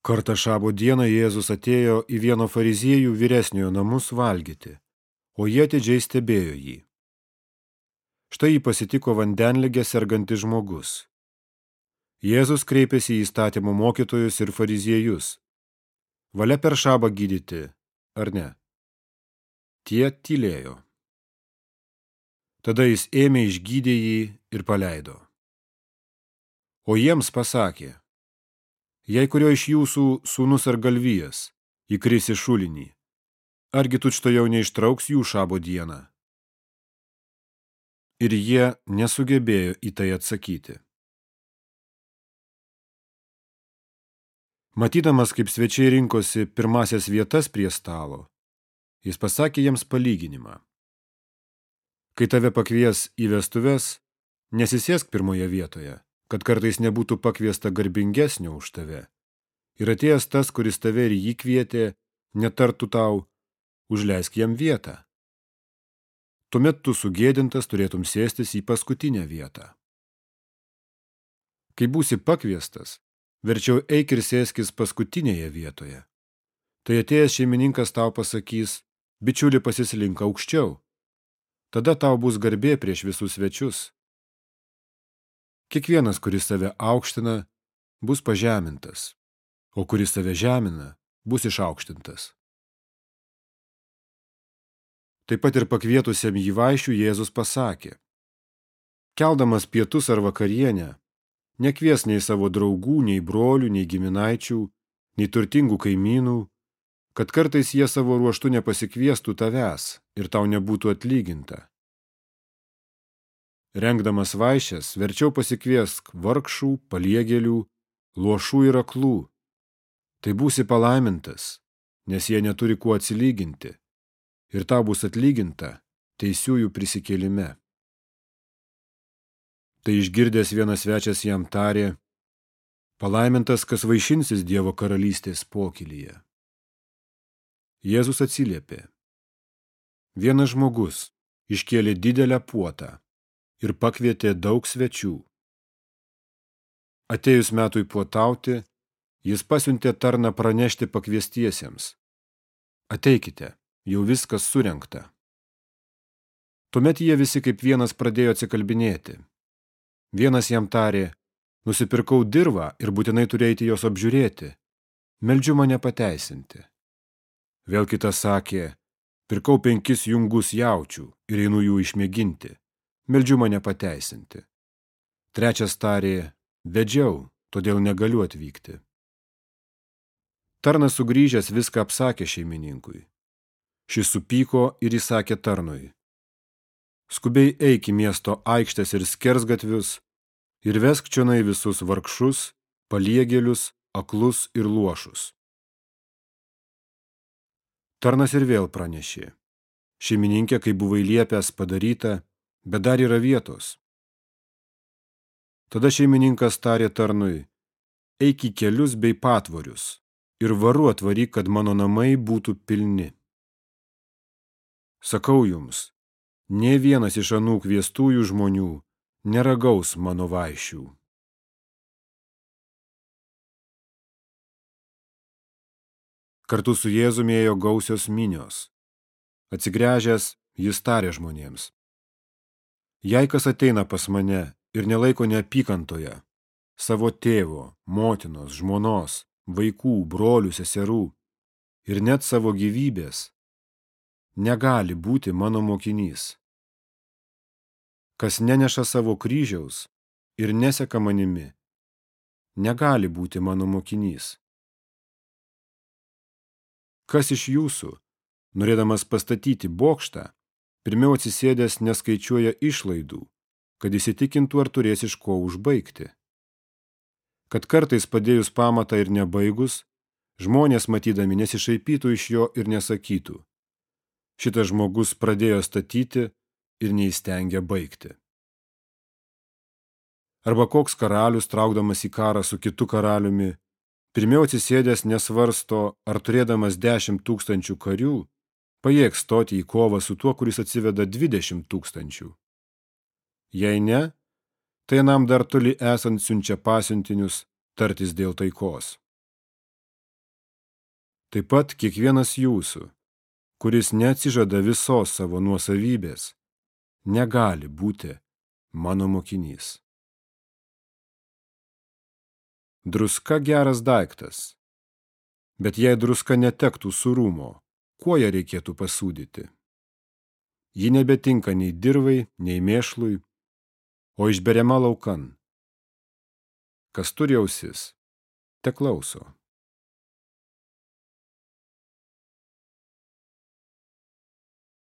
Kartą šabo dieną Jėzus atėjo į vieno fariziejų vyresniojo namus valgyti, o jie atidžiai stebėjo jį. Štai jį pasitiko vandenligė sergantis žmogus. Jėzus kreipėsi į įstatymo mokytojus ir fariziejus. Valia per šabą gydyti, ar ne? Tie tylėjo. Tada jis ėmė išgydė jį ir paleido. O jiems pasakė, jei kurio iš jūsų sūnus ar galvijas įkris į šulinį, argi tučto jau neištrauks jų šabo dieną? Ir jie nesugebėjo į tai atsakyti. Matydamas, kaip svečiai rinkosi pirmasias vietas prie stalo, jis pasakė jiems palyginimą. Kai tave pakvies į vestuves, nesisėsk pirmoje vietoje, kad kartais nebūtų pakviesta garbingesnio už tave. Ir atėjęs tas, kuris tave ir jį kvietė, netartų tau, užleisk jam vietą. Tuomet tu sugėdintas turėtum sėstis į paskutinę vietą. Kai būsi pakviestas, verčiau eik ir sėskis paskutinėje vietoje. Tai atėjęs šeimininkas tau pasakys, bičiuli pasislink aukščiau. Tada tau bus garbė prieš visus svečius. Kiekvienas, kuris save aukština, bus pažemintas, o kuris save žemina, bus išaukštintas. Taip pat ir pakvietusiam jį vaišių Jėzus pasakė, keldamas pietus ar vakarienę, nekvies nei savo draugų, nei brolių, nei giminaičių, nei turtingų kaimynų, kad kartais jie savo ruoštų nepasikviestų tavęs ir tau nebūtų atlyginta. Rengdamas vaišės, verčiau pasikviesk vargšų, paliegėlių, luošų ir aklų. Tai būsi palaimintas, nes jie neturi kuo atsilyginti. Ir tau bus atlyginta teisiųjų prisikėlime. Tai išgirdęs vienas svečias jam tarė, palaimintas, kas vaišinsis Dievo karalystės pokylyje. Jėzus atsiliepė. Vienas žmogus iškėlė didelę puotą ir pakvietė daug svečių. Atėjus metui puotauti, jis pasiuntė tarną pranešti pakviestiesiems. Ateikite, jau viskas surenkta. Tuomet jie visi kaip vienas pradėjo atsikalbinėti. Vienas jam tarė, nusipirkau dirvą ir būtinai turėti jos apžiūrėti. Meldžiu mane pateisinti. Vėl kitas sakė, pirkau penkis jungus jaučių ir einu jų išmėginti meldžiu mane pateisinti. Trečias tarė, vedžiau, todėl negaliu atvykti. Tarnas sugrįžęs viską apsakė šeimininkui. Šis supyko ir įsakė tarnui. Skubiai eik į miesto aikštės ir skersgatvius ir vesk čionai visus vargšus, paliegėlius, aklus ir luošus. Tarnas ir vėl pranešė. Šeimininkė, kai buvai liepęs padaryta, bet dar yra vietos. Tada šeimininkas tarė tarnui, eik į kelius bei patvorius ir varu atvaryk, kad mano namai būtų pilni. Sakau jums, ne vienas iš anų kviestųjų žmonių neragaus mano vaišių. Kartu su Jėzumėjo gausios minios. Atsigręžęs, jis tarė žmonėms. Jei kas ateina pas mane ir nelaiko neapykantoje savo tėvo, motinos, žmonos, vaikų, brolių, seserų ir net savo gyvybės, negali būti mano mokinys. Kas neneša savo kryžiaus ir neseka manimi, negali būti mano mokinys. Kas iš jūsų, norėdamas pastatyti bokštą, Pirmiau atsisėdęs neskaičiuoja išlaidų, kad įsitikintų, ar turės iš ko užbaigti. Kad kartais padėjus pamatą ir nebaigus, žmonės matydami nesišaipytų iš jo ir nesakytų. Šitas žmogus pradėjo statyti ir neįstengia baigti. Arba koks karalius, traukdamas į karą su kitu karaliumi, pirmiau atsisėdęs nesvarsto, ar turėdamas dešimt tūkstančių karių, pajėgs stoti į kovą su tuo, kuris atsiveda 20 tūkstančių. Jei ne, tai nam dar toli esant siunčia pasiuntinius tartis dėl taikos. Taip pat kiekvienas jūsų, kuris neatsižada visos savo nuosavybės, negali būti mano mokinys. Druska geras daiktas, bet jei druska netektų surumo, kuo ją reikėtų pasūdyti? Ji nebetinka nei dirvai, nei mėšlui, o išberiama laukan. Kas turi ausis, te klauso.